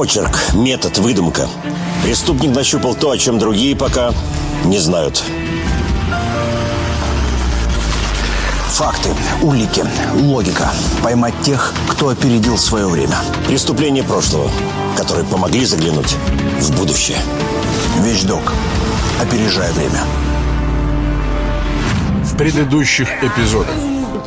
Почерк, метод, выдумка. Преступник нащупал то, о чем другие пока не знают. Факты, улики, логика. Поймать тех, кто опередил свое время. Преступления прошлого, которые помогли заглянуть в будущее. Вещдок. Опережая время. В предыдущих эпизодах.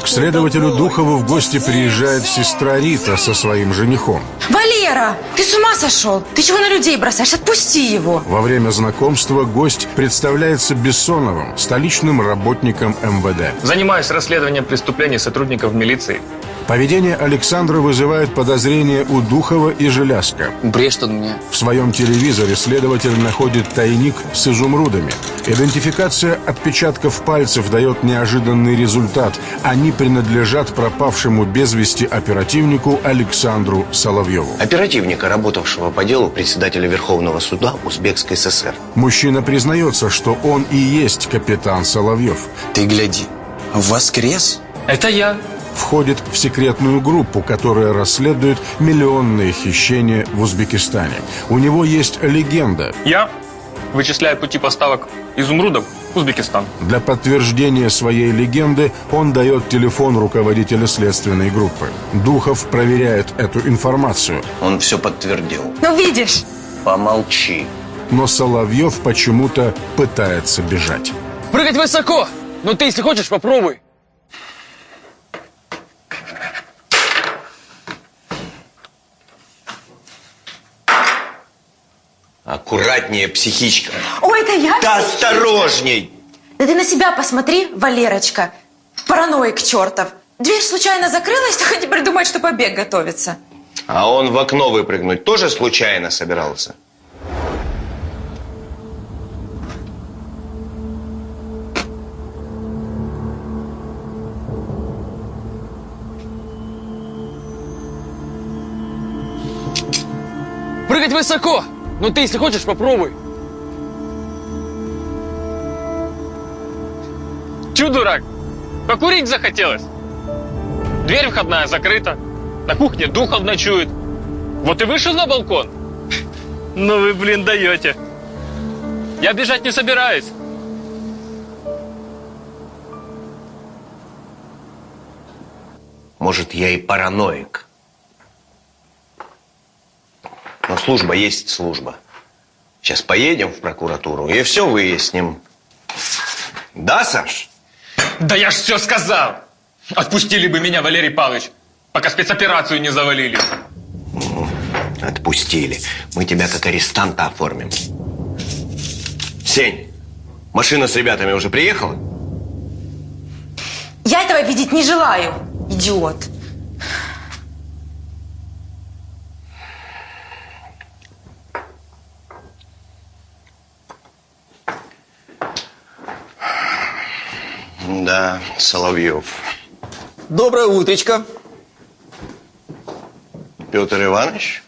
К следователю Духову в гости приезжает сестра Рита со своим женихом. Валера, ты с ума сошел? Ты чего на людей бросаешь? Отпусти его. Во время знакомства гость представляется Бессоновым, столичным работником МВД. Занимаюсь расследованием преступлений сотрудников милиции. Поведение Александра вызывает подозрения у Духова и Желязка. Брешет он мне. В своем телевизоре следователь находит тайник с изумрудами. Идентификация отпечатков пальцев дает неожиданный результат. Они принадлежат пропавшему без вести оперативнику Александру Соловьеву. Оперативника, работавшего по делу председателя Верховного суда Узбекской ССР. Мужчина признается, что он и есть капитан Соловьев. Ты гляди. Воскрес? Это я. Входит в секретную группу, которая расследует миллионные хищения в Узбекистане. У него есть легенда. Я вычисляю пути поставок изумрудов в Узбекистан. Для подтверждения своей легенды он дает телефон руководителя следственной группы. Духов проверяет эту информацию. Он все подтвердил. Ну, видишь. Помолчи. Но Соловьев почему-то пытается бежать. Прыгать высоко! Но ты, если хочешь, попробуй. Аккуратнее, психичка. Ой, это я? Да осторожней! Да ты на себя посмотри, Валерочка. Параноик чертов. Дверь случайно закрылась, только теперь думает, что побег готовится. А он в окно выпрыгнуть тоже случайно собирался? Прыгать высоко! Но ты, если хочешь, попробуй. Чу, дурак? Покурить захотелось? Дверь входная закрыта. На кухне Духов ночует. Вот и вышел на балкон. Ну вы, блин, даете. Я бежать не собираюсь. Может, я и параноик. Но служба есть служба. Сейчас поедем в прокуратуру и все выясним. Да, Саш? Да я ж все сказал. Отпустили бы меня, Валерий Павлович, пока спецоперацию не завалили. Отпустили. Мы тебя как арестанта оформим. Сень, машина с ребятами уже приехала? Я этого видеть не желаю, идиот. Да, Соловьев. Доброе утречко. Петр Иванович?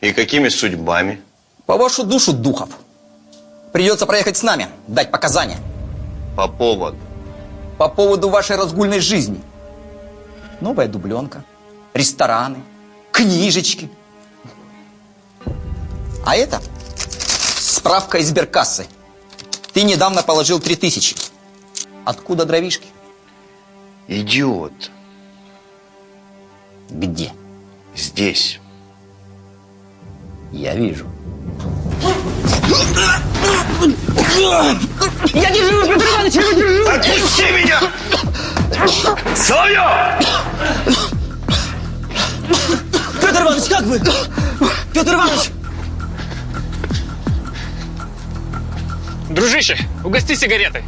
И какими судьбами? По вашу душу, Духов. Придется проехать с нами, дать показания. По поводу. По поводу вашей разгульной жизни. Новая дубленка, рестораны, книжечки. А это справка из сберкассы. Ты недавно положил три тысячи. Откуда дровишки? Идиот. Где? Здесь. Я вижу. Я держу, Петр Иванович, я держу! Отпусти меня! Соловьев! Петр Иванович, как вы? Петр Иванович! Дружище, угости сигаретой.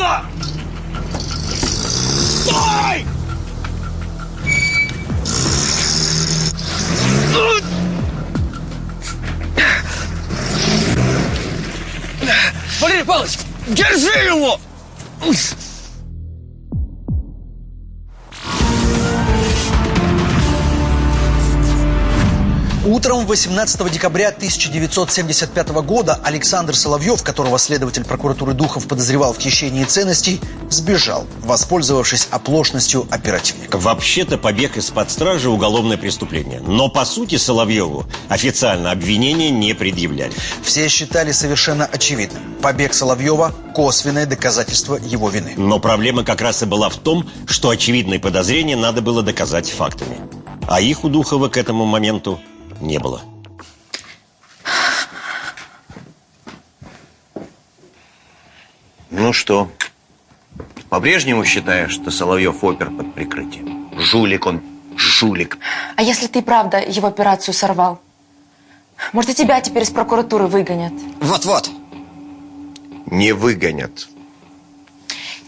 Падла! Стой! Валерий Павлович, Держи его! Утром 18 декабря 1975 года Александр Соловьев, которого следователь прокуратуры Духов подозревал в хищении ценностей, сбежал, воспользовавшись оплошностью оперативника. Вообще-то побег из-под стражи – уголовное преступление. Но по сути Соловьеву официально обвинения не предъявляли. Все считали совершенно очевидным. Побег Соловьева – косвенное доказательство его вины. Но проблема как раз и была в том, что очевидные подозрения надо было доказать фактами. А их у Духова к этому моменту не было. Ну что, по-прежнему считаешь, что Соловьев опер под прикрытием? Жулик он, жулик. А если ты правда его операцию сорвал? Может, и тебя теперь из прокуратуры выгонят? Вот-вот. Не выгонят.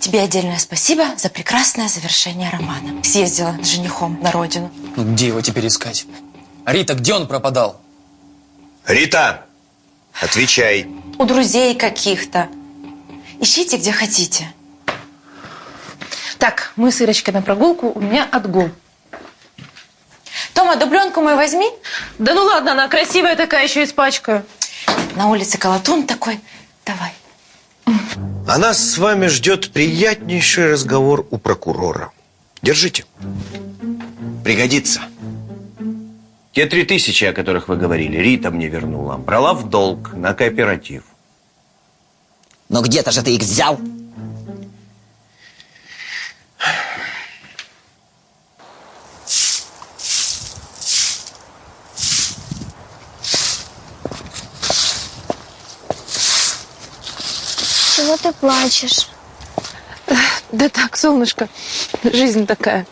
Тебе отдельное спасибо за прекрасное завершение романа. Съездила с женихом на родину. Ну где его теперь искать? А Рита, где он пропадал? Рита, отвечай. У друзей каких-то. Ищите, где хотите. Так, мы с Ирочкой на прогулку, у меня отгул. Тома, дубленку мою возьми. Да ну ладно, она красивая такая, еще испачкаю. На улице колотун такой. Давай. А нас с вами ждет приятнейший разговор у прокурора. Держите. Пригодится. Те три тысячи, о которых вы говорили, Рита мне вернула. Брала в долг на кооператив. Но где-то же ты их взял. Чего ты плачешь? Да так, солнышко, жизнь такая,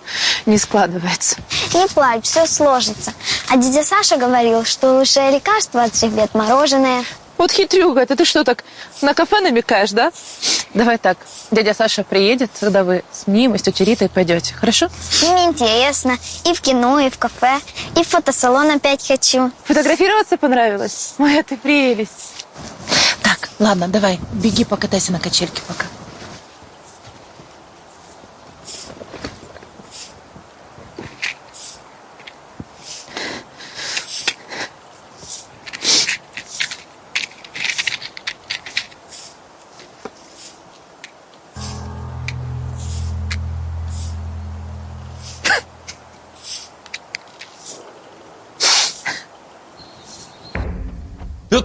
не складывается. Не плачь, все сложится. А дядя Саша говорил, что лучшее лекарство от всех бед мороженое. Вот хитрюга, это ты что так на кафе намекаешь, да? Давай так, дядя Саша приедет, когда вы с ним и с тетей Ритой пойдете, хорошо? Мне интересно. И в кино, и в кафе, и в фотосалон опять хочу. Фотографироваться понравилось? Моя ты прелесть. Так, ладно, давай, беги покатайся на качельке пока.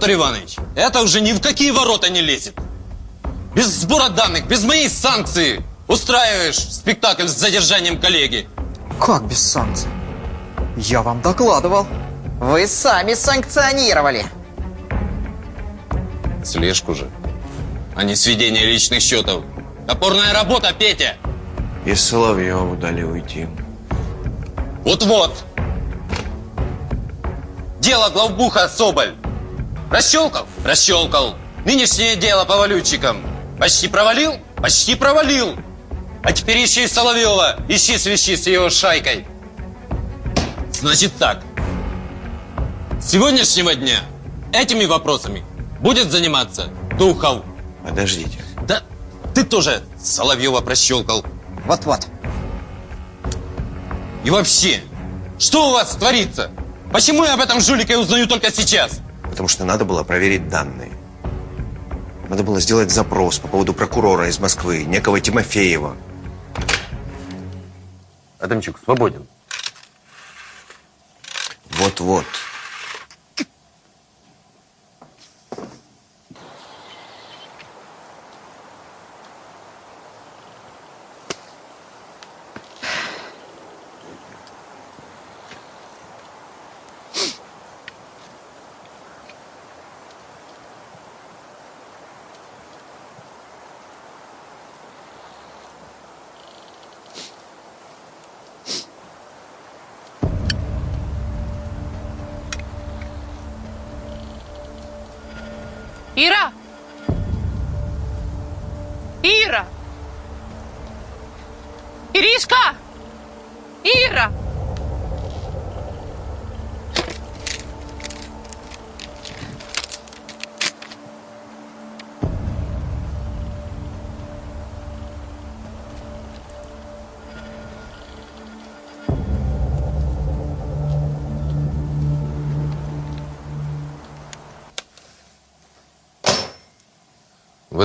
Петр Иванович, это уже ни в какие ворота не лезет. Без сбора данных, без моей санкции устраиваешь спектакль с задержанием коллеги. Как без санкций? Я вам докладывал. Вы сами санкционировали. Слежку же, а не сведение личных счетов. Опорная работа, Петя. И Соловьеву дали уйти. Вот-вот. Дело главбуха Соболь. Расщелкал? Расщелкал. Нынешнее дело по валютчикам. Почти провалил? Почти провалил. А теперь ищи Соловьева. Ищи свищи с его шайкой. Значит так. С сегодняшнего дня этими вопросами будет заниматься Духов. Подождите. Да ты тоже Соловьева прощелкал. Вот-вот. И вообще, что у вас творится? Почему я об этом жулике узнаю только сейчас? Потому что надо было проверить данные. Надо было сделать запрос по поводу прокурора из Москвы, некого Тимофеева. Адамчук свободен. Вот-вот.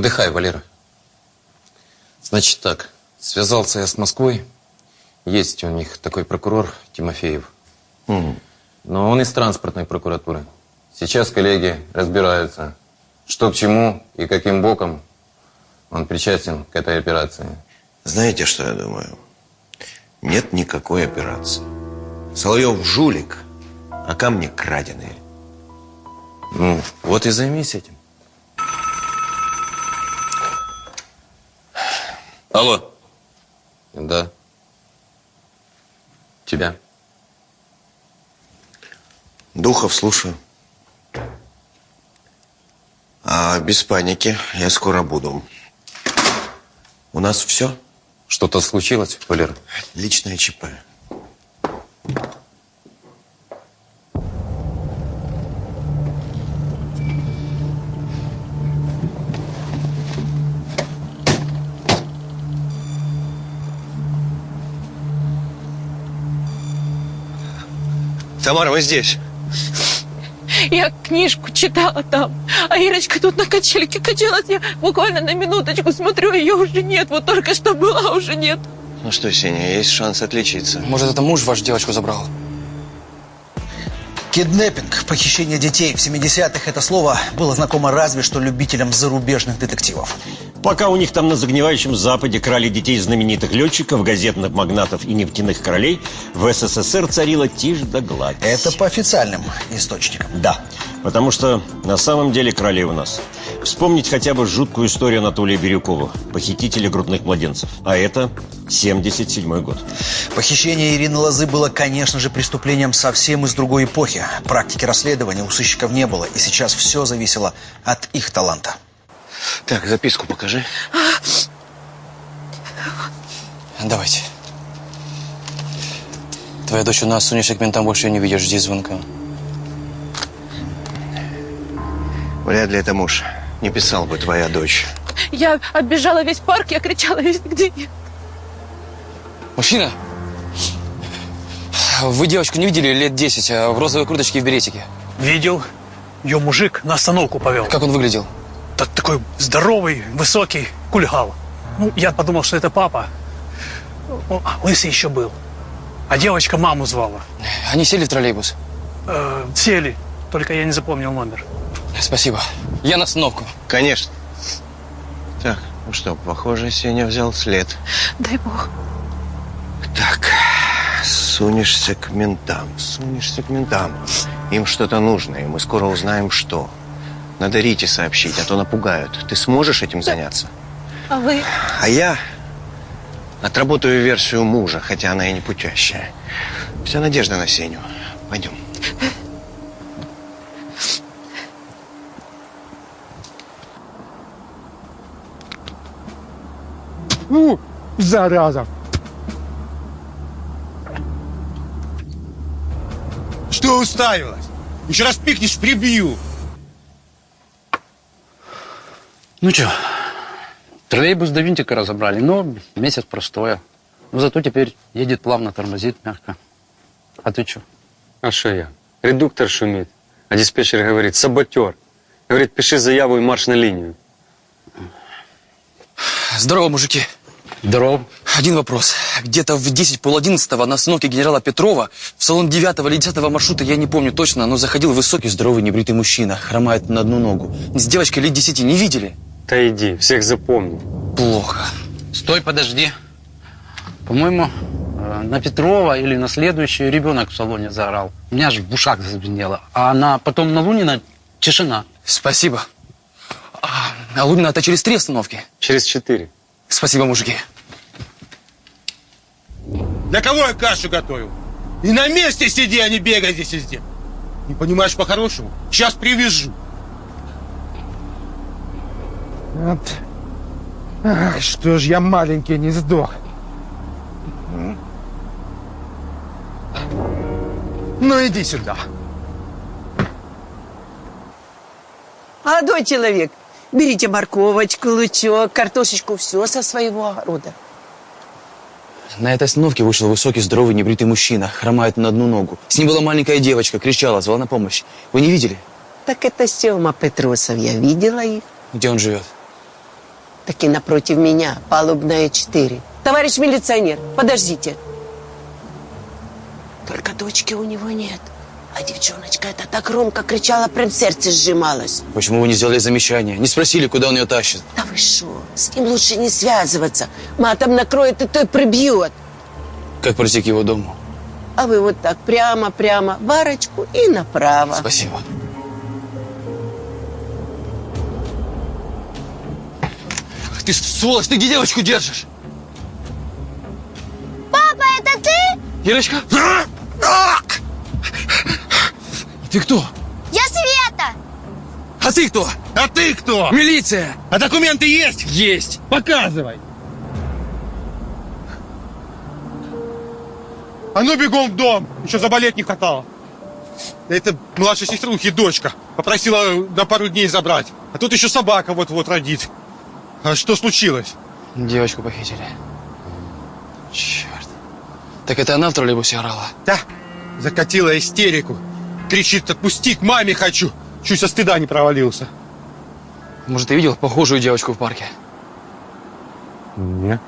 Выдыхай, Валера. Значит так, связался я с Москвой. Есть у них такой прокурор Тимофеев. Но он из транспортной прокуратуры. Сейчас коллеги разбираются, что к чему и каким боком он причастен к этой операции. Знаете, что я думаю? Нет никакой операции. Соловьев жулик, а камни краденые. Ну, вот и займись этим. Алло. Да. Тебя. Духов, слушаю. А без паники, я скоро буду. У нас все? Что-то случилось, Валера? Личное ЧП. Тамара, мы здесь. Я книжку читала там, а Ирочка тут на качельке качалась. Я буквально на минуточку смотрю, ее уже нет. Вот только что была, уже нет. Ну что, Сеня, есть шанс отличиться. Может, это муж ваш девочку забрал? Киднеппинг, похищение детей в 70-х это слово было знакомо разве что любителям зарубежных детективов. Пока у них там на загнивающем Западе крали детей знаменитых летчиков, газетных магнатов и нефтяных королей, в СССР царила тишь да гладь. Это по официальным источникам. Да, потому что на самом деле крали у нас. Вспомнить хотя бы жуткую историю Анатолия Бирюкова, похитителя грудных младенцев. А это 77 год. Похищение Ирины Лозы было, конечно же, преступлением совсем из другой эпохи. Практики расследования у сыщиков не было, и сейчас все зависело от их таланта. Так, записку покажи. Давайте. Твоя дочь у нас, сунешься к ментам, больше ее не видишь, жди звонка. Вряд ли это муж. Не писал бы твоя дочь. Я оббежала весь парк, я кричала весь где нет. Мужчина, вы девочку не видели лет 10 а в розовой курточке и в беретике? Видел. Ее мужик на остановку повел. Как он выглядел? Так, такой здоровый, высокий, кульгал. Ну, я подумал, что это папа. А лысый еще был. А девочка маму звала. Они сели в троллейбус? Э, сели, только я не запомнил номер. Спасибо. Я на остановку. Конечно. Так, ну что, похоже, Сеня взял след. Дай бог. Так, сунешься к ментам, сунешься к ментам. Им что-то нужно, и мы скоро узнаем, что. Надо Рите сообщить, а то напугают. Ты сможешь этим заняться? А вы? А я отработаю версию мужа, хотя она и не путящая. Вся надежда на Сеню. Пойдем. Ну, зараза. Что уставилась? Еще раз пикнешь, прибью. Ну что, троллейбус до винтика разобрали, но месяц простое. Но зато теперь едет плавно, тормозит мягко. А ты что? А что я? Редуктор шумит, а диспетчер говорит, саботер. Говорит, пиши заяву и марш на линию. Здорово, мужики. Здорово. Один вопрос. Где-то в 10 пол одиннадцатого на остановке генерала Петрова в салон 9 или 10 маршрута, я не помню точно, но заходил высокий, здоровый, небритый мужчина, хромает на одну ногу. С девочкой лет 10 не видели? Да иди, всех запомни. Плохо. Стой, подожди. По-моему, э, на Петрова или на следующий ребенок в салоне заорал. У меня же в ушах зазвенело. А на, потом на Лунина тишина. Спасибо. А, а Лунина это через три остановки? Через четыре. Спасибо, мужики. Для кого я кашу готовил? И на месте сиди, а не бегай здесь везде. Не понимаешь по-хорошему? Сейчас привяжу. Вот. Ах, что ж я маленький не сдох. Ну иди сюда. Молодой человек, берите морковочку, лучок, картошечку, все со своего огорода. На этой остановке вышел высокий, здоровый, небритый мужчина, хромает на одну ногу. С ним была маленькая девочка, кричала, звала на помощь. Вы не видели? Так это Сема Петросов, я видела их. Где он живет? Таки напротив меня, палубная 4. Товарищ милиционер, подождите. Только дочки у него нет. А девчоночка эта так громко кричала, прям сердце сжималось. Почему вы не сделали замечание? Не спросили, куда он ее тащит? Да вы что? С ним лучше не связываться. Матом накроет и той прибьет. Как пройти к его дому? А вы вот так прямо-прямо в арочку и направо. Спасибо. Ах Ты сволочь, ты где девочку держишь? Папа, это ты? Ирочка? Ты кто? Я Света! А ты кто? А ты кто? Милиция! А документы есть? Есть! Показывай. А ну бегом в дом, еще заболеть не хватало. Это младшая сеструхи дочка. Попросила на пару дней забрать. А тут еще собака вот-вот родит. А что случилось? Девочку похитили. Черт. Так это она в троллейбусе орала? Да. Закатила истерику. Кричит, отпусти, к маме хочу. Чуть со стыда не провалился. Может, ты видел похожую девочку в парке? Нет.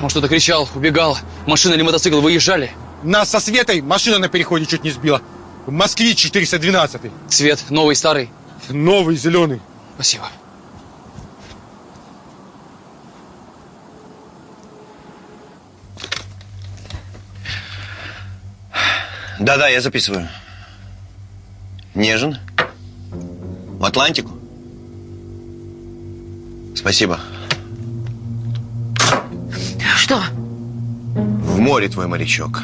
Он что-то кричал, убегал. Машина или мотоцикл выезжали? Нас со Светой машина на переходе чуть не сбила. Москвич 412. Цвет новый, старый? Новый, зеленый. Спасибо. Да-да, я записываю. Нежен? В Атлантику? Спасибо. Что? В море твой морячок.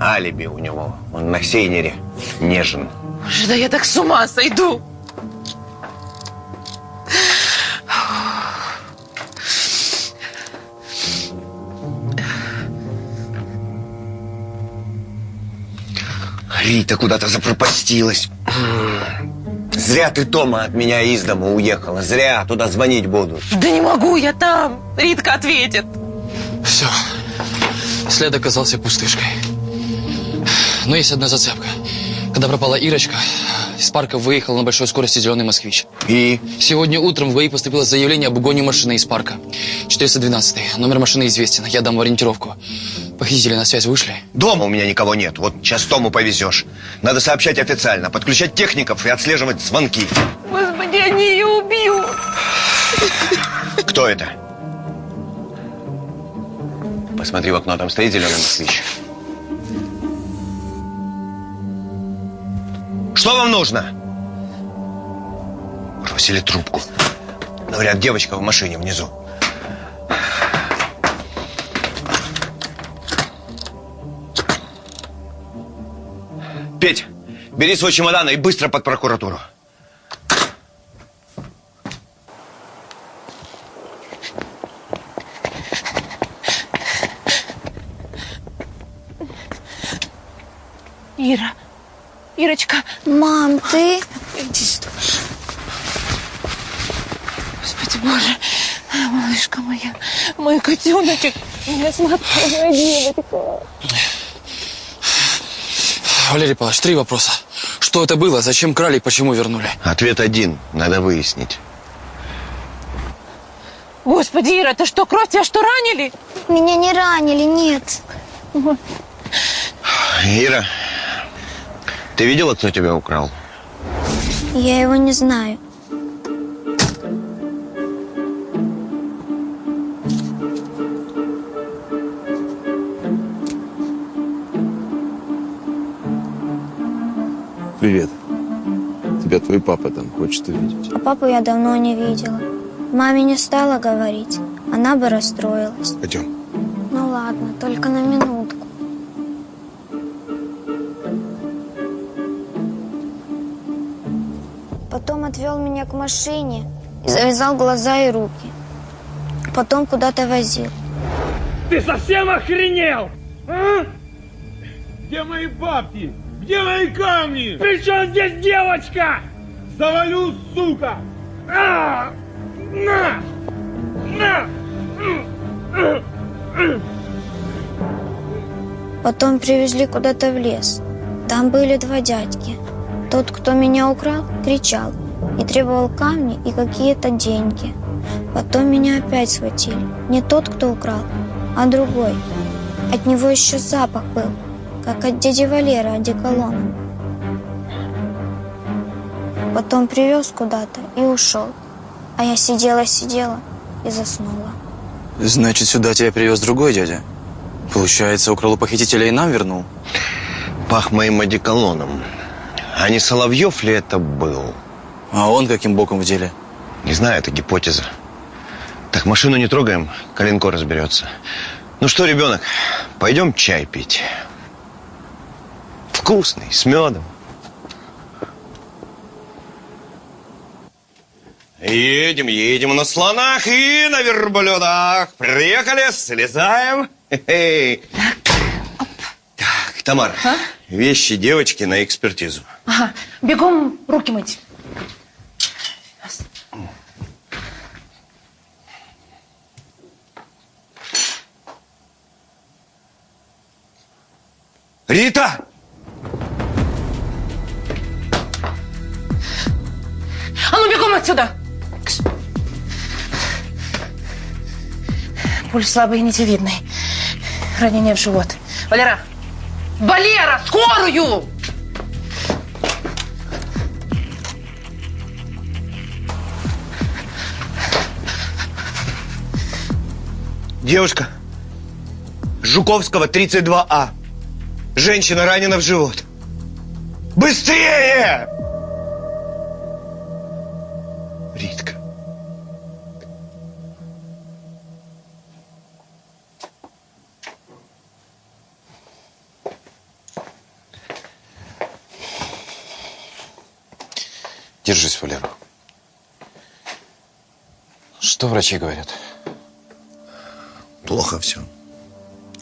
Алиби у него. Он на сейнере. Нежен. Боже, да я так с ума сойду. Рита куда-то запропастилась. Зря ты, Тома, от меня из дома уехала. Зря туда звонить буду. Да не могу, я там. Ритка ответит. Все. След оказался пустышкой. Но есть одна зацепка. Когда пропала Ирочка, из парка выехал на большой скорости зеленый москвич. И? Сегодня утром в ГАИ поступило заявление об угоне машины из парка. 412 Номер машины известен. Я дам в ориентировку. Похитители на связь вышли? Дома у меня никого нет. Вот сейчас Тому повезешь. Надо сообщать официально, подключать техников и отслеживать звонки. Господи, они ее убьют. Кто это? Посмотри в окно, там стоит зеленый москвич. Что вам нужно? Бросили трубку. Говорят, девочка в машине внизу. Петь, бери свой чемодан и быстро под прокуратуру. Ира. Ирочка. Мам, ты? Иди сюда. Господи боже. Малышка моя. Мой котеночек. Моя сладкая девочка. Валерий Павлович, три вопроса. Что это было, зачем крали и почему вернули? Ответ один. Надо выяснить. Господи, Ира, ты что, кровь тебя что, ранили? Меня не ранили, нет. Ира, ты видела, кто тебя украл? Я его не знаю. Привет. Тебя твой папа там хочет увидеть. А папу я давно не видела. Маме не стала говорить. Она бы расстроилась. Пойдем. Ну ладно, только на минутку. Потом отвел меня к машине и завязал глаза и руки. Потом куда-то возил. Ты совсем охренел? А? Где мои бабки? Где мои камни? При чем здесь девочка? Завалю, сука! А! На! На! Потом привезли куда-то в лес. Там были два дядьки. Тот, кто меня украл, кричал и требовал камни и какие-то деньги. Потом меня опять схватили. Не тот, кто украл, а другой. От него еще запах был, как от дяди Валеры одеколоном. Потом привез куда-то и ушел. А я сидела-сидела и заснула. Значит, сюда тебя привез другой дядя? Получается, украл у похитителя и нам вернул? Пах моим одеколоном. А не Соловьев ли это был? А он каким боком в деле? Не знаю, это гипотеза. Так, машину не трогаем, Калинко разберется. Ну что, ребенок, пойдем чай пить. Вкусный, с медом. Едем, едем на слонах и на верблюдах. Приехали, слезаем. Так, Тамара, вещи девочки на экспертизу. Ага, бегом руки мыть. Рита! А ну бегом отсюда! Пульс слабый и нитевидный. Ранение в живот. Валера! Валера, скорую! Девушка, Жуковского, 32А. Женщина ранена в живот. Быстрее! Держись, Валера. Что врачи говорят? Плохо все.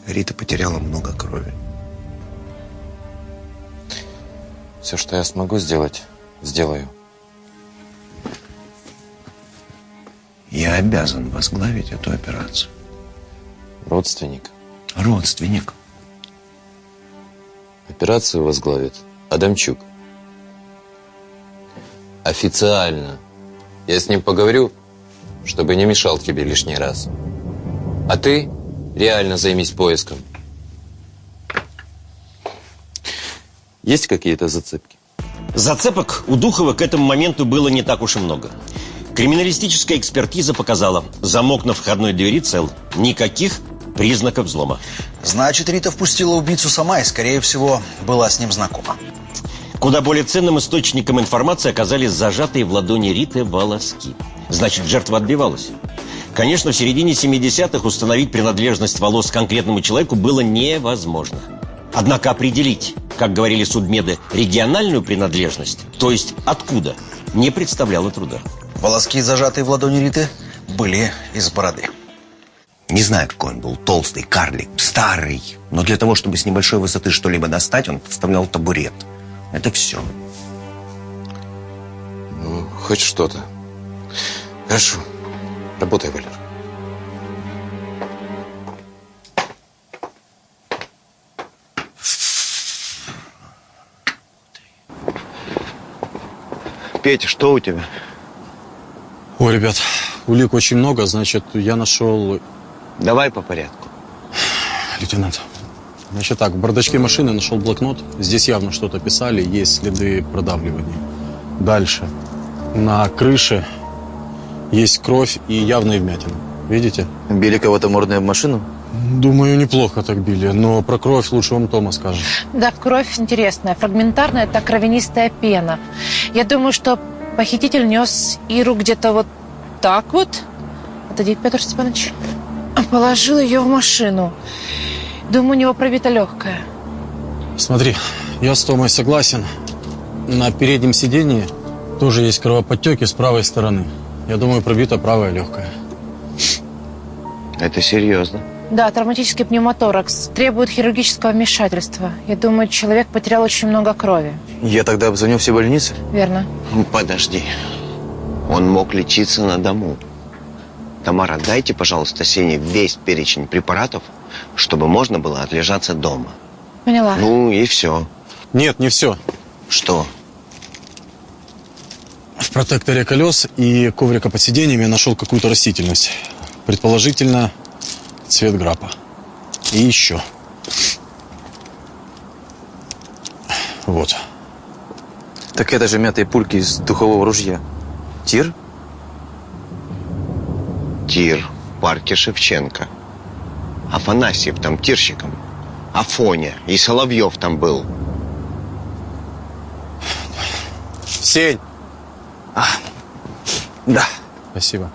Рита потеряла много крови. Все, что я смогу сделать, сделаю. Я обязан возглавить эту операцию. Родственник. Родственник. Операцию возглавит Адамчук. Официально. Я с ним поговорю, чтобы не мешал тебе лишний раз. А ты реально займись поиском. Есть какие-то зацепки? Зацепок у Духова к этому моменту было не так уж и много. Криминалистическая экспертиза показала, замок на входной двери цел. Никаких признаков взлома. Значит, Рита впустила убийцу сама и, скорее всего, была с ним знакома. Куда более ценным источником информации оказались зажатые в ладони Риты волоски. Значит, жертва отбивалась. Конечно, в середине 70-х установить принадлежность волос конкретному человеку было невозможно. Однако определить, как говорили судмеды, региональную принадлежность, то есть откуда, не представляло труда. Волоски, зажатые в ладони Риты, были из бороды. Не знаю, какой он был. Толстый, карлик, старый. Но для того, чтобы с небольшой высоты что-либо достать, он подставлял табурет. Это все. Ну, хоть что-то. Хорошо. Работай, Валер. Петя, что у тебя? Ой, ребят, улик очень много, значит, я нашел... Давай по порядку. Лейтенант, значит так, в бардачке машины нашел блокнот. Здесь явно что-то писали, есть следы продавливания. Дальше. На крыше есть кровь и явные вмятины. Видите? Били кого-то мордой об машину? Думаю, неплохо так били, но про кровь лучше вам Тома скажет. Да, кровь интересная. Фрагментарная – это кровянистая пена. Я думаю, что похититель нес Иру где-то вот так вот. Отойди, Петр Степанович. Положил ее в машину. Думаю, у него пробита легкая. Смотри, я с Томой согласен. На переднем сидении тоже есть кровоподтеки с правой стороны. Я думаю, пробита правая легкая. Это серьезно. Да, травматический пневмоторакс. Требует хирургического вмешательства. Я думаю, человек потерял очень много крови. Я тогда обзвоню все больницы? Верно. Подожди. Он мог лечиться на дому. Тамара, дайте, пожалуйста, Сене весь перечень препаратов, чтобы можно было отлежаться дома. Поняла. Ну и все. Нет, не все. Что? В протекторе колес и коврика под сиденьями я нашел какую-то растительность. Предположительно, цвет грапа. И еще. Вот. Так это же мятые пульки из духового ружья. Тир? Тир в парке Шевченко. Афанасьев там тирщиком. Афоня и Соловьев там был. Сень! А, да. Спасибо.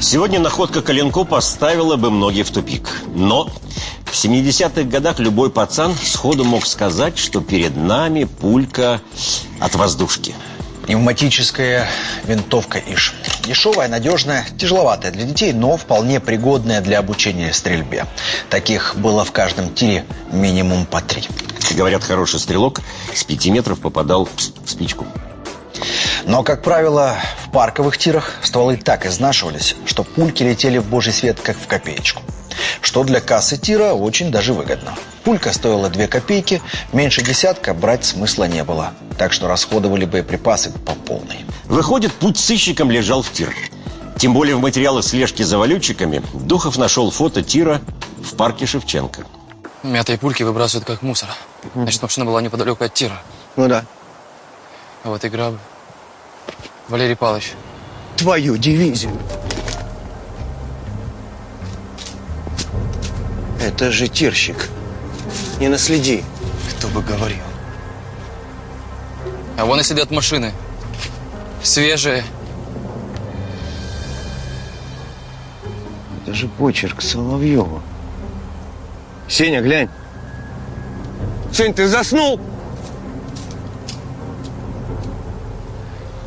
Сегодня находка Коленко поставила бы многих в тупик. Но в 70-х годах любой пацан сходу мог сказать, что перед нами пулька от воздушки. Пневматическая винтовка ИШ. Дешевая, надежная, тяжеловатая для детей, но вполне пригодная для обучения стрельбе. Таких было в каждом тире минимум по три. Говорят, хороший стрелок с пяти метров попадал в спичку. Но, как правило, в парковых тирах стволы так изнашивались, что пульки летели в божий свет, как в копеечку. Что для кассы тира очень даже выгодно. Пулька стоила 2 копейки, меньше десятка брать смысла не было. Так что расходовали боеприпасы по полной. Выходит, путь сыщикам лежал в тир. Тем более в материалах слежки за валютчиками Духов нашел фото тира в парке Шевченко. Мятые пульки выбрасывают как мусор. Значит, машина была неподалеку от тира. Ну да. А вот и грабы. Валерий Павлович. Твою дивизию. Это же тирщик. Не наследи. Кто бы говорил. А вон и сидят машины. Свежие. Это же почерк Соловьева. Сеня, глянь. Сень, ты заснул?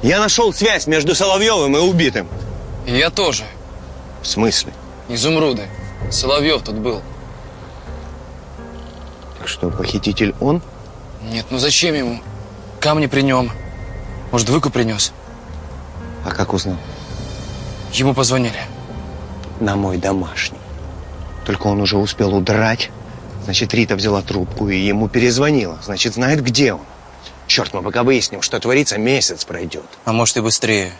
Я нашел связь между Соловьевым и убитым. И я тоже. В смысле? Изумруды. Соловьев тут был. Что, похититель он? Нет, ну зачем ему? Камни при нем. Может, выкуп принес? А как узнал? Ему позвонили. На мой домашний. Только он уже успел удрать. Значит, Рита взяла трубку и ему перезвонила. Значит, знает, где он. Черт, мы пока выясним, что творится, месяц пройдет. А может и быстрее.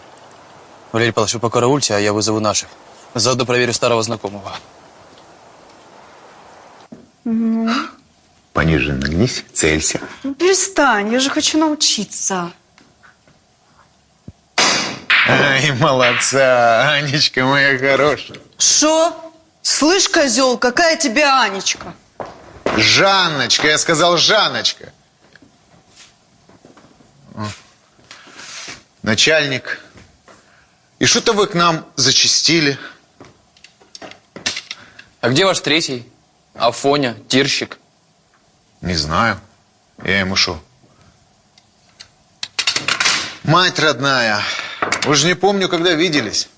Валерий Павлович, вы пока караульте, а я вызову наших. Заодно проверю старого знакомого. Ну, Пониже нагнись, целься. ну перестань, я же хочу научиться. Ай, молодца, Анечка моя хорошая. Что? Слышь, козел, какая тебе Анечка? Жанночка, я сказал Жанночка. Начальник. И что-то вы к нам зачистили. А где ваш третий? Афоня, тирщик. Не знаю. Я ему шо? Мать родная, уже не помню, когда виделись.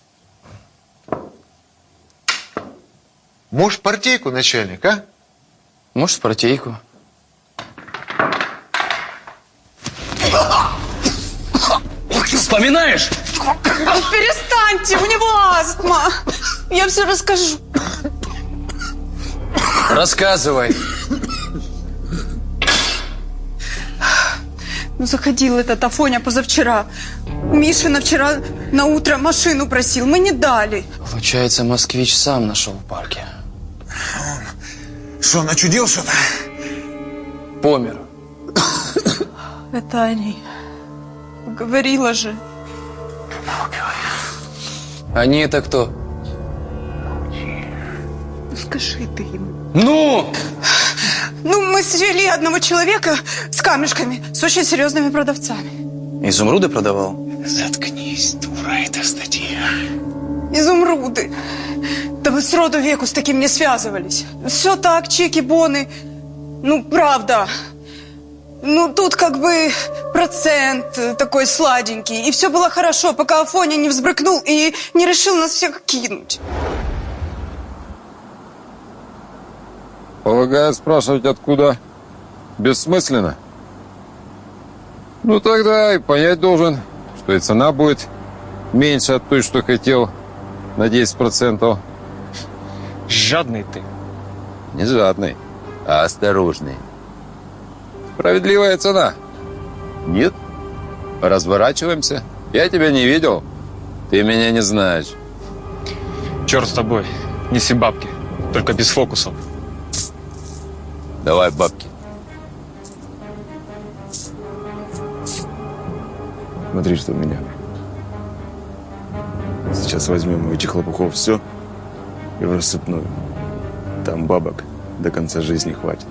Может, партейку, начальник, а? Может, партейку. Вспоминаешь? Ну, перестаньте, у него астма. Я все расскажу. Рассказывай. Ну, заходил этот Афоня позавчера. У Мишина вчера на утро машину просил. Мы не дали. Получается, москвич сам нашел в парке. Что, начудил что-то? Помер. Это они. Говорила же. Они это кто? Ну, скажи ты ему. Ну! Ну, мы свели одного человека с камешками, с очень серьезными продавцами. Изумруды продавал? Заткнись, дура, это статья. Изумруды. Да мы с роду веку с таким не связывались. Все так, чеки, боны. Ну, правда. Ну, тут как бы процент такой сладенький. И все было хорошо, пока Афоня не взбрыкнул и не решил нас всех кинуть. Полагаю, спрашивать откуда бессмысленно. Ну тогда и понять должен, что и цена будет меньше от той, что хотел, на 10%. Жадный ты. Не жадный, а осторожный. Справедливая цена. Нет? Разворачиваемся? Я тебя не видел. Ты меня не знаешь. Черт с тобой. Неси бабки. Только без фокусов. Давай бабки. Смотри, что у меня. Сейчас возьмем у этих лопухов все и в рассыпную. Там бабок до конца жизни хватит.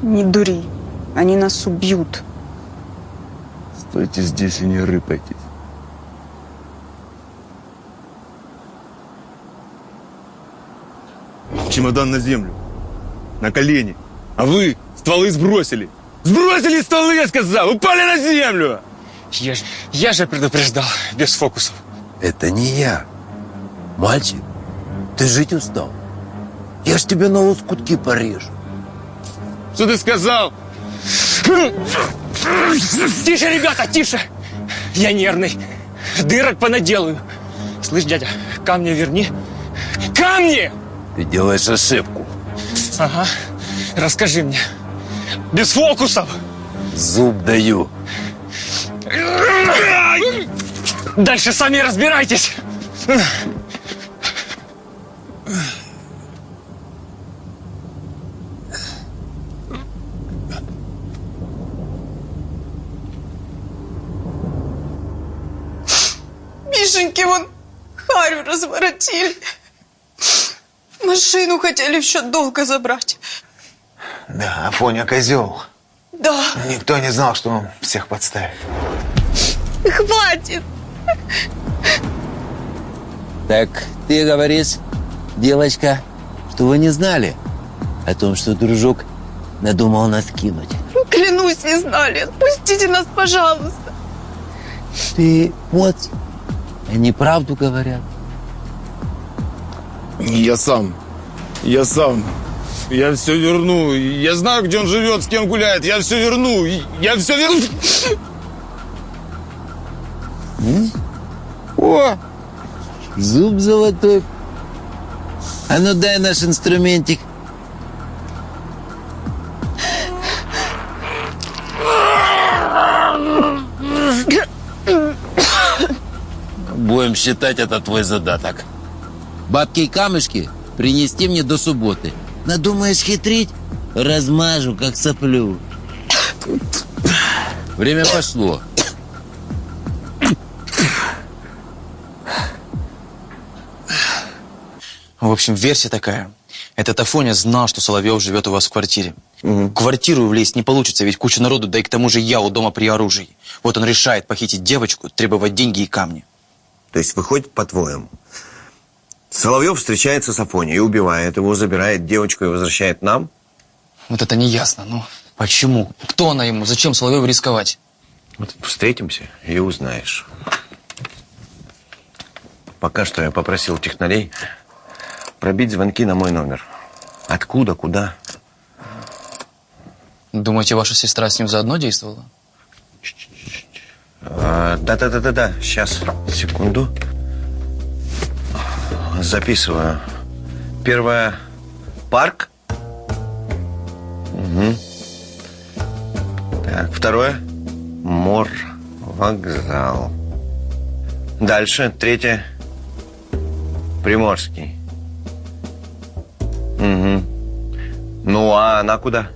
Не дури. Они нас убьют. Стойте здесь и не рыпайтесь. Чемодан на землю. На колени. А вы стволы сбросили. Сбросили стволы, я сказал! Упали на землю! Я, ж- я же предупреждал. Без фокусов. Это не я. Мальчик, ты жить устал? Я ж тебя на лоскутки порежу. Что ты сказал? Тише, ребята, тише! Я нервный. Дырок понаделаю. Слышь, дядя, камни верни. Камни! Ты делаешь ошибку. Ага. Расскажи мне. Без фокусов! Зуб даю. Дальше сами разбирайтесь. Мишеньки вон Харю разворотили. Машину хотели в счет долга забрать. Да, Афоня козел. Да, Никто не знал, что он всех подставит. хватит. Так ты говоришь, девочка, что вы не знали о том, что дружок надумал нас кинуть. Клянусь, не знали. Отпустите нас, пожалуйста. Ты вот, они правду говорят. Я сам. Я сам. Я все верну. Я знаю, где он живет, с кем гуляет. Я все верну. Я все верну. О, зуб золотой. А ну дай наш инструментик. Будем считать это твой задаток. Бабки и камешки принести мне до субботы. Надумаешь хитрить? Размажу, как соплю. Время пошло. В общем, версия такая. Этот Афоня знал, что Соловьев живет у вас в квартире. В квартиру влезть не получится, ведь куча народу, да и к тому же я у дома при оружии. Вот он решает похитить девочку, требовать деньги и камни. То есть выходит, по-твоему, Соловьев встречается с Афоней и убивает его, забирает девочку и возвращает нам? Вот это не ясно. Ну, почему? Кто она ему? Зачем Соловьеву рисковать? Вот встретимся и узнаешь. Пока что я попросил технарей пробить звонки на мой номер. Откуда, куда? Думаете, ваша сестра с ним заодно действовала? А, Да-да-да-да-да, сейчас, секунду. Записываю. Первое. Парк. Угу. Так, второе. Мор. Вокзал. Дальше. Третье. Приморский. Угу. Ну, а она куда?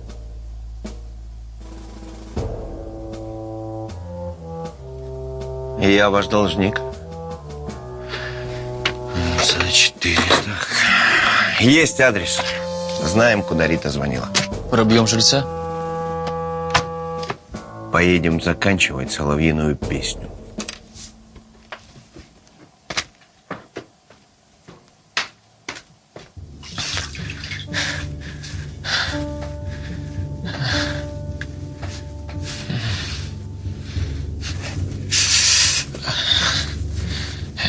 Я ваш должник. Есть адрес. Знаем, куда Рита звонила. Пробьем жильца? Поедем заканчивать соловьиную песню.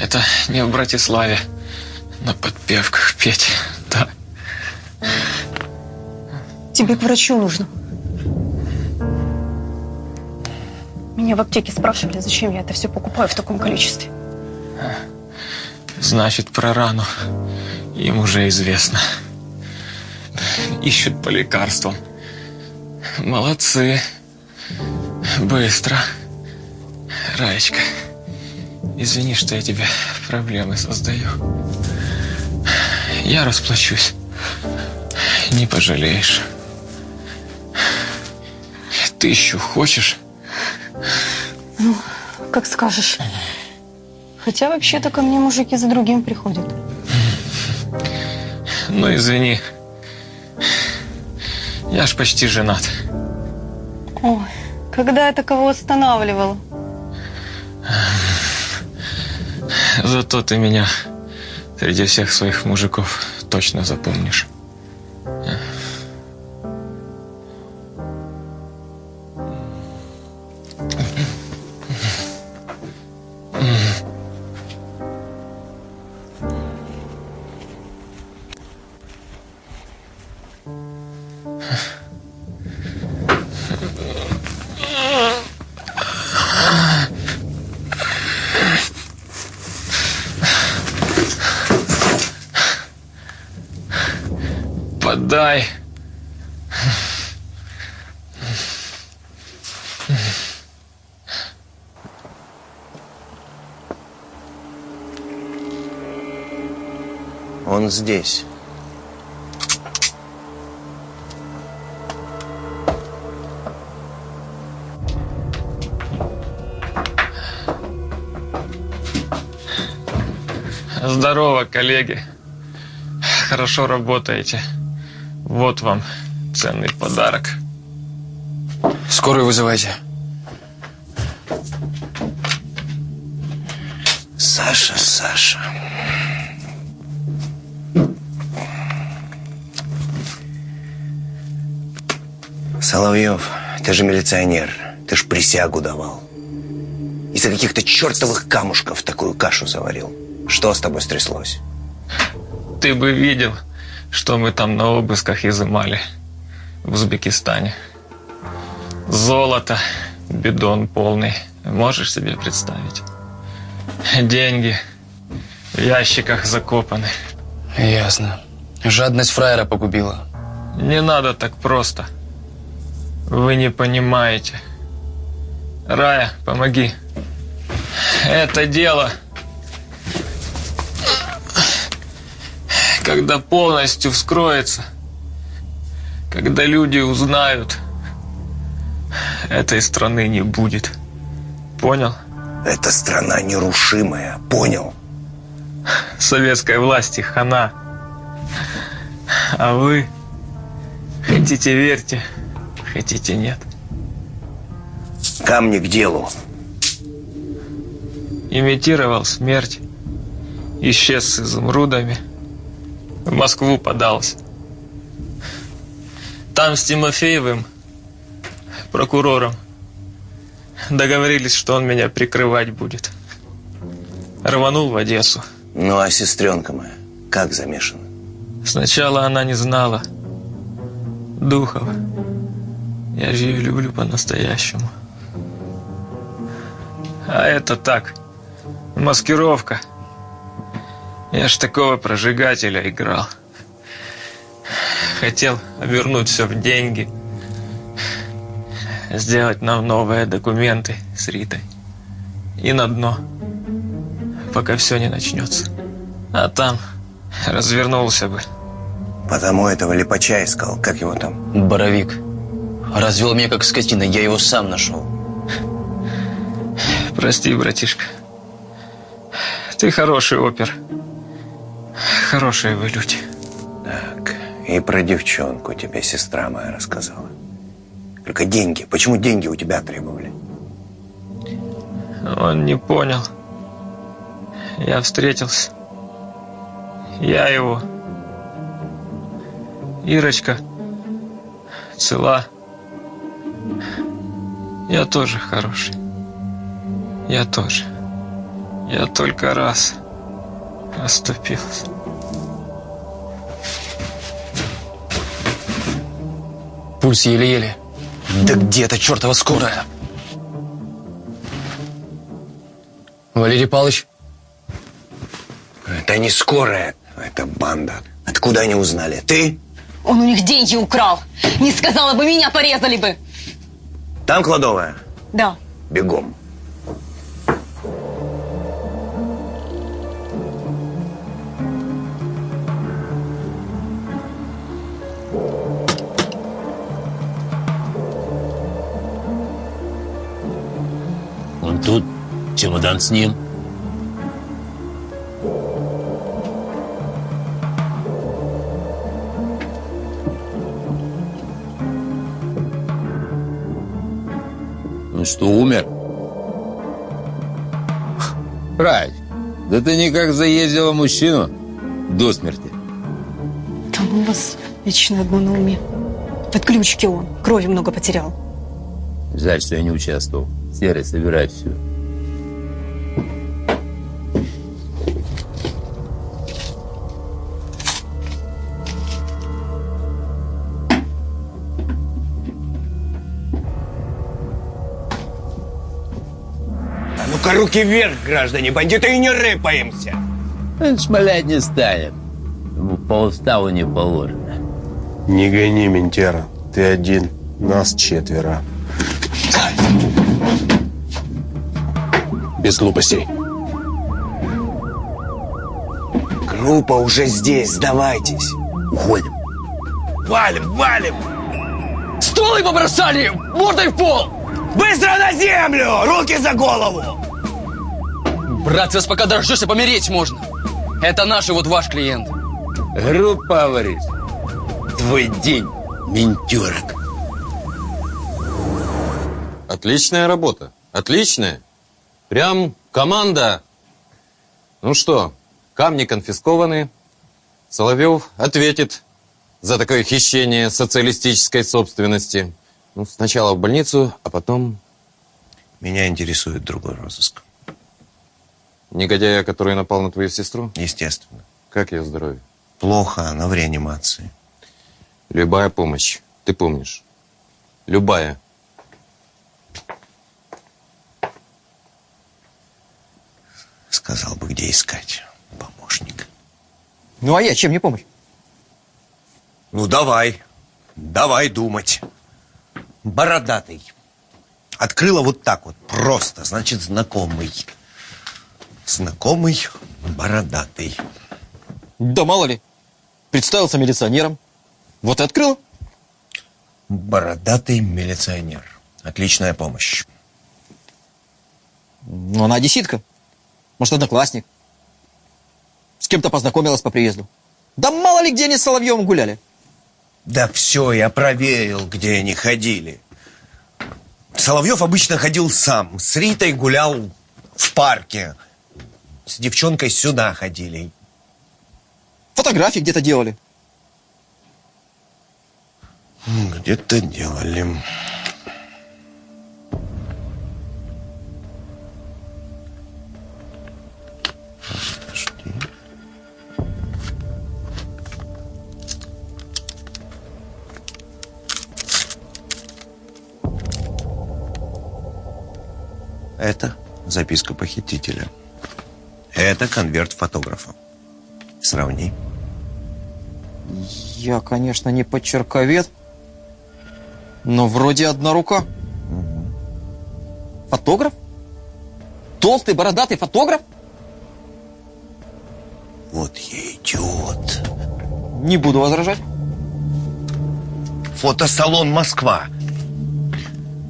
Это не в Братиславе на подпевках петь. Тебе к врачу нужно. Меня в аптеке спрашивали, зачем я это все покупаю в таком количестве. Значит, про рану им уже известно. ищут по лекарствам. Молодцы. Быстро. Раечка, извини, что я тебе проблемы создаю. Я расплачусь. Не пожалеешь. Тысячу хочешь? Ну, как скажешь. Хотя вообще-то ко мне мужики за другим приходят. Ну, извини. Я ж почти женат. Ой, когда это кого останавливал? Зато ты меня среди всех своих мужиков точно запомнишь. Здесь. Здорово, коллеги. Хорошо работаете. Вот вам ценный подарок. Скорую вызывайте. Саша, Саша. Соловьев, ты же милиционер. Ты ж присягу давал. Из-за каких-то чертовых камушков такую кашу заварил. Что с тобой стряслось? Ты бы видел, что мы там на обысках изымали в Узбекистане. Золото, бидон полный. Можешь себе представить? Деньги в ящиках закопаны. Ясно. Жадность фраера погубила. Не надо так просто. Вы не понимаете. Рая, помоги. Это дело, когда полностью вскроется, когда люди узнают, этой страны не будет. Понял? Эта страна нерушимая. Понял? Советской власти хана. А вы хотите верьте, хотите нет. Камни к делу. Имитировал смерть. Исчез с изумрудами. В Москву подался. Там с Тимофеевым, прокурором, договорились, что он меня прикрывать будет. Рванул в Одессу. Ну, а сестренка моя, как замешана? Сначала она не знала. Духов. Я же ее люблю по-настоящему. А это так, маскировка. Я ж такого прожигателя играл. Хотел обернуть все в деньги. Сделать нам новые документы с Ритой. И на дно. Пока все не начнется. А там развернулся бы. Потому этого липача искал. Как его там? Боровик. Развел меня как скотина, я его сам нашел. Прости, братишка. Ты хороший опер. Хорошие вы люди. Так, и про девчонку тебе сестра моя рассказала. Только деньги. Почему деньги у тебя требовали? Он не понял. Я встретился. Я его. Ирочка. Цела. Я тоже хороший. Я тоже. Я только раз оступился. Пульс еле-еле. Да где эта чертова скорая? Валерий Павлович? Это не скорая, это банда. Откуда они узнали? Ты? Он у них деньги украл. Не сказала бы, меня порезали бы. Там кладовая. Да. Бегом. Он тут, чемодан с ним. Ну что, умер? Рать, да ты никак заездила мужчину до смерти. Там у вас вечно одно на уме. Под ключики он. Крови много потерял. Жаль, что я не участвовал. Серый, собирай все. Руки вверх, граждане, бандиты, и не рыпаемся. Шмалять не станем. По уставу не положено. Не гони, ментера. Ты один, нас четверо. Без глупостей. Группа уже здесь, сдавайтесь. Уходим. Валим, валим! Стволы побросали! Мордой в пол! Быстро на землю! Руки за голову! Брат, вас пока дождешься, помереть можно. Это наш и вот ваш клиент. Группа, говоришь? Твой день, ментерок. Отличная работа. Отличная. Прям команда. Ну что, камни конфискованы. Соловьев ответит за такое хищение социалистической собственности. Ну, сначала в больницу, а потом... Меня интересует другой розыск. Негодяя, который напал на твою сестру? Естественно. Как ее здоровье? Плохо, она в реанимации. Любая помощь, ты помнишь. Любая. Сказал бы, где искать помощник. Ну а я чем не помощь? Ну, давай. Давай думать. Бородатый. Открыла вот так вот, просто, значит, знакомый. Знакомый, бородатый. Да мало ли. Представился милиционером. Вот и открыл. Бородатый милиционер. Отличная помощь. Ну, она одесситка. Может, одноклассник. С кем-то познакомилась по приезду. Да мало ли где они с Соловьевым гуляли. Да все, я проверил, где они ходили. Соловьев обычно ходил сам. С Ритой гулял в парке. С девчонкой сюда ходили. Фотографии где-то делали. Где-то делали. Подожди. Это записка похитителя. Это конверт фотографа. Сравни. Я, конечно, не подчерковед, но вроде одна рука. Фотограф? Толстый, бородатый фотограф? Вот я идиот. Не буду возражать. Фотосалон «Москва».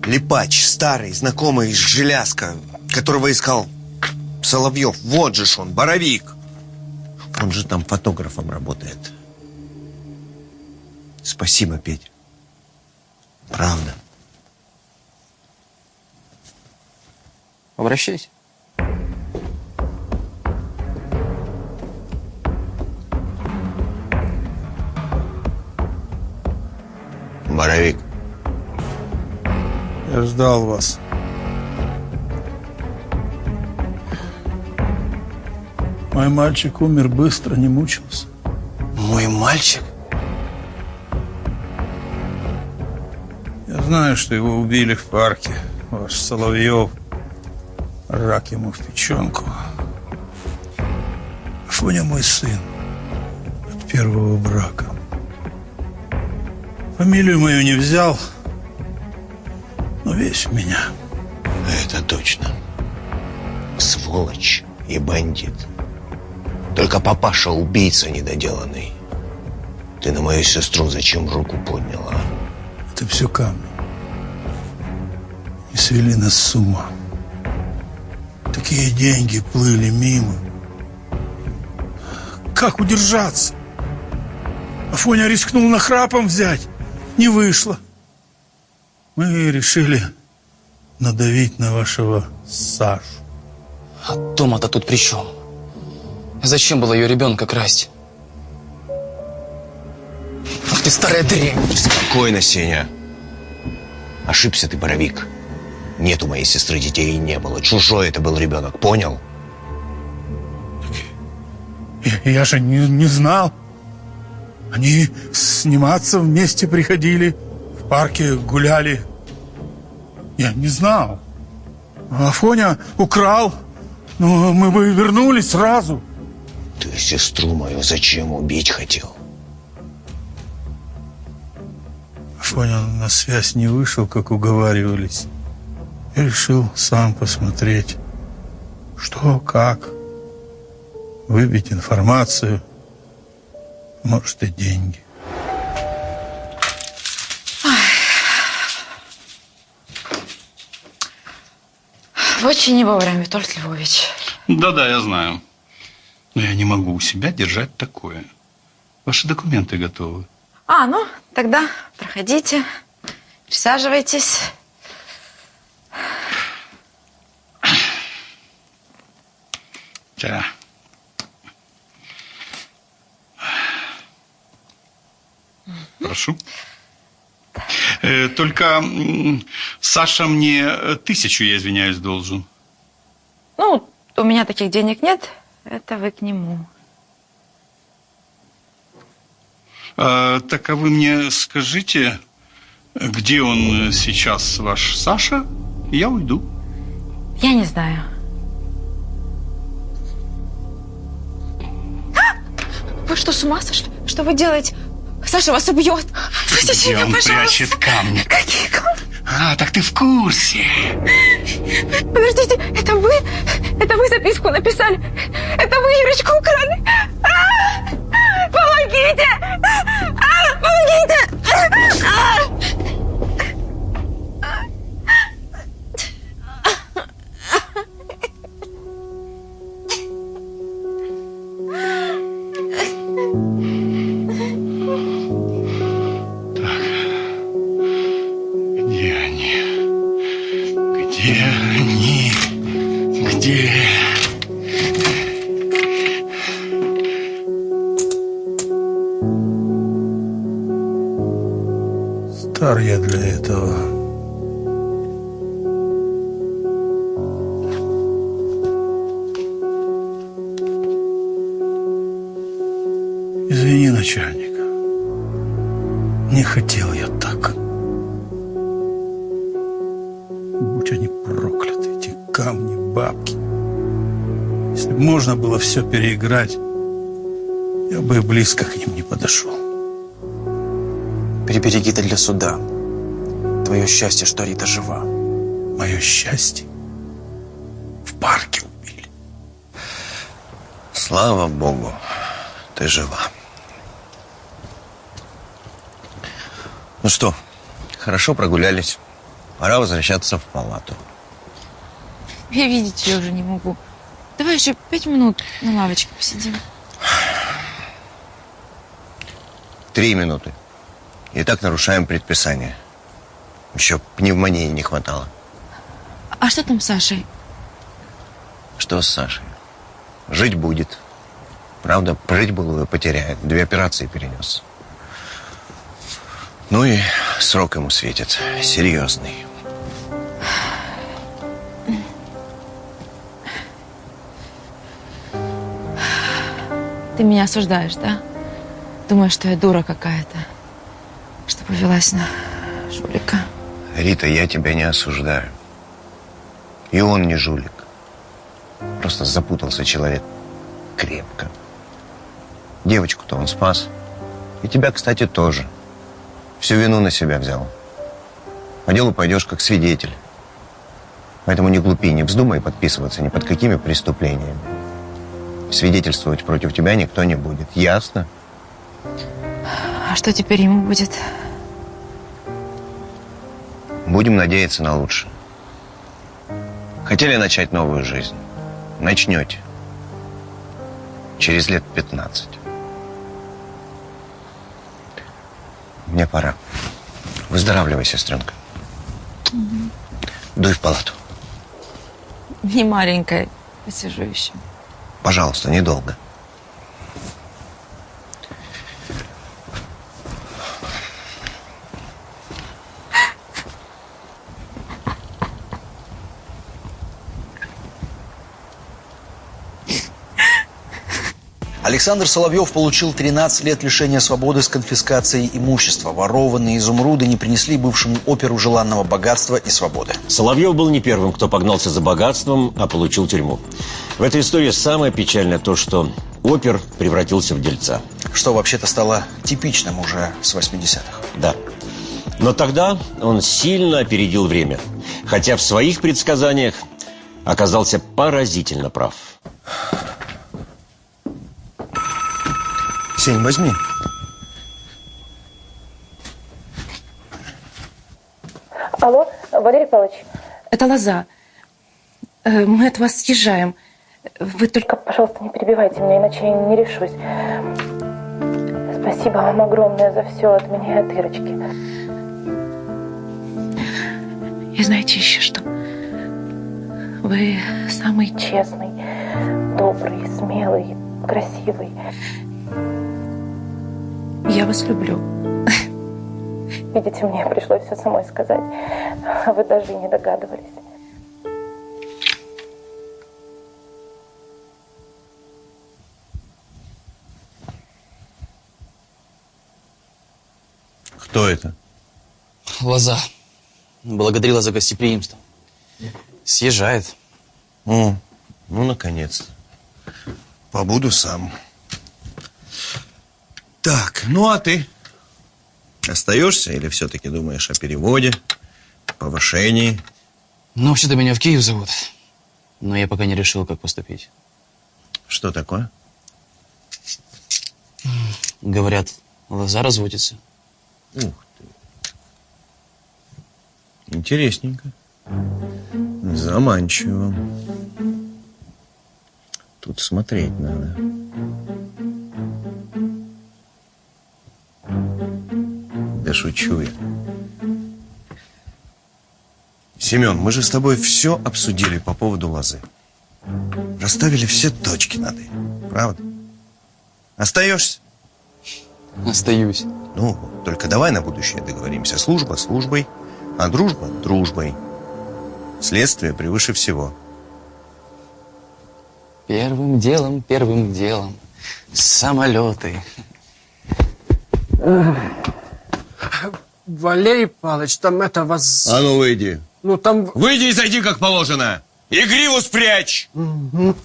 Липач, старый, знакомый из Желязка, которого искал Соловьев. Вот же ж он, Боровик. Он же там фотографом работает. Спасибо, Петь. Правда. Обращайся. Боровик. Я ждал вас. Мой мальчик умер быстро, не мучился. Мой мальчик? Я знаю, что его убили в парке. Ваш Соловьев. Рак ему в печенку. Фоня мой сын. От первого брака. Фамилию мою не взял, но весь в меня. Это точно. Сволочь и бандит. Только папаша убийца недоделанный. Ты на мою сестру зачем руку подняла? Это все камни. И свели нас с ума. Такие деньги плыли мимо. Как удержаться? Афоня рискнул нахрапом взять. Не вышло. Мы решили надавить на вашего Сашу. А Тома-то тут при чем? Зачем было ее ребенка красть? Ах ты старая дрянь! Спокойно, Сеня. Ошибся ты, Боровик. Нет у моей сестры детей и не было. Чужой это был ребенок, понял? Я, я же не, не знал. Они сниматься вместе приходили, в парке гуляли. Я не знал. Афоня украл, но мы бы вернулись сразу. Ты сестру мою зачем убить хотел? Афоня на связь не вышел, как уговаривались. Я решил сам посмотреть, что, как, выбить информацию, может и деньги. Очень не вовремя, Виталь Львович. Да-да, я знаю. Но я не могу у себя держать такое. Ваши документы готовы. А, ну, тогда проходите, присаживайтесь. Да. Прошу. Э, только Саша мне тысячу, я извиняюсь, должен. Ну, у меня таких денег нет, это вы к нему. А, так а вы мне скажите, где он сейчас, ваш Саша? Я уйду. Я не знаю. Вы что, с ума сошли? Что вы делаете? Саша вас убьет. Пустите Где меня, он пожалуйста. прячет камни? Какие камни? А, так ты в курсе. Подождите, это вы? Это вы записку написали? Это вы Ирочку украли? А! Помогите! А! Помогите! А! Стар я для этого. Извини, начальник. Не хотел я так. Будь они прокляты, эти камни, бабки. Если бы можно было все переиграть, я бы и близко к ним не подошел. Прибереги это для суда. Твое счастье, что Рита жива. Мое счастье? В парке убили. Слава Богу, ты жива. Ну что, хорошо прогулялись. Пора возвращаться в палату. Я видеть ее уже не могу. Давай еще пять минут на лавочке посидим. Три минуты. И так нарушаем предписание. Еще пневмонии не хватало. А что там с Сашей? Что с Сашей? Жить будет. Правда, прыть былую потеряет. Две операции перенес. Ну и срок ему светит. Серьезный. Ты меня осуждаешь, да? Думаешь, что я дура какая-то, что повелась на жулика. Рита, я тебя не осуждаю. И он не жулик. Просто запутался человек крепко. Девочку-то он спас. И тебя, кстати, тоже. Всю вину на себя взял. По делу пойдешь как свидетель. Поэтому не глупи, не вздумай подписываться ни под какими преступлениями. Свидетельствовать против тебя никто не будет. Ясно? А что теперь ему будет? Будем надеяться на лучшее. Хотели начать новую жизнь? Начнете. Через лет 15. Мне пора. Выздоравливай, сестренка. Дуй в палату. Не маленькая, посижу еще. Пожалуйста, недолго. Александр Соловьев получил 13 лет лишения свободы с конфискацией имущества. Ворованные изумруды не принесли бывшему оперу желанного богатства и свободы. Соловьев был не первым, кто погнался за богатством, а получил тюрьму. В этой истории самое печальное то, что опер превратился в дельца. Что вообще-то стало типичным уже с 80-х. Да. Но тогда он сильно опередил время. Хотя в своих предсказаниях оказался поразительно прав. Сень, возьми. Алло, Валерий Павлович. Это Лоза. Э, Мы от вас съезжаем. Вы только, пожалуйста, не перебивайте меня, иначе я не решусь. Спасибо вам огромное за все от меня и от Ирочки. И знаете еще что? Вы самый честный, добрый, смелый, красивый. Я вас люблю. Видите, мне пришлось все самой сказать, а вы даже и не догадывались. Кто это? Лоза. Благодарила за гостеприимство. Съезжает. О, ну, наконец-то. Побуду сам. Так, ну а ты? Остаешься или все-таки думаешь о переводе, повышении? Ну, вообще-то меня в Киев зовут. Но я пока не решил, как поступить. Что такое? Говорят, Лоза разводится. Ух ты. Интересненько. Заманчиво. Тут смотреть надо. Да шучу я. Семен, мы же с тобой все обсудили по поводу лозы. Расставили все точки над «и». Правда? Остаешься? Остаюсь. Ну, только давай на будущее договоримся. Служба службой, а дружба дружбой. Следствие превыше всего. Первым делом, первым делом. Самолеты. Валерий Павлович, там это вас... А ну выйди. Ну там... Выйди и зайди как положено. И гриву спрячь. Мгм.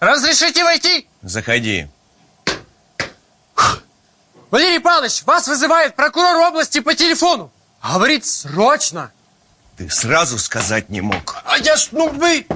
Разрешите войти? Заходи. Валерий Павлович, вас вызывает прокурор области по телефону. Говорит, срочно. Ты сразу сказать не мог. А я ж, ну вы...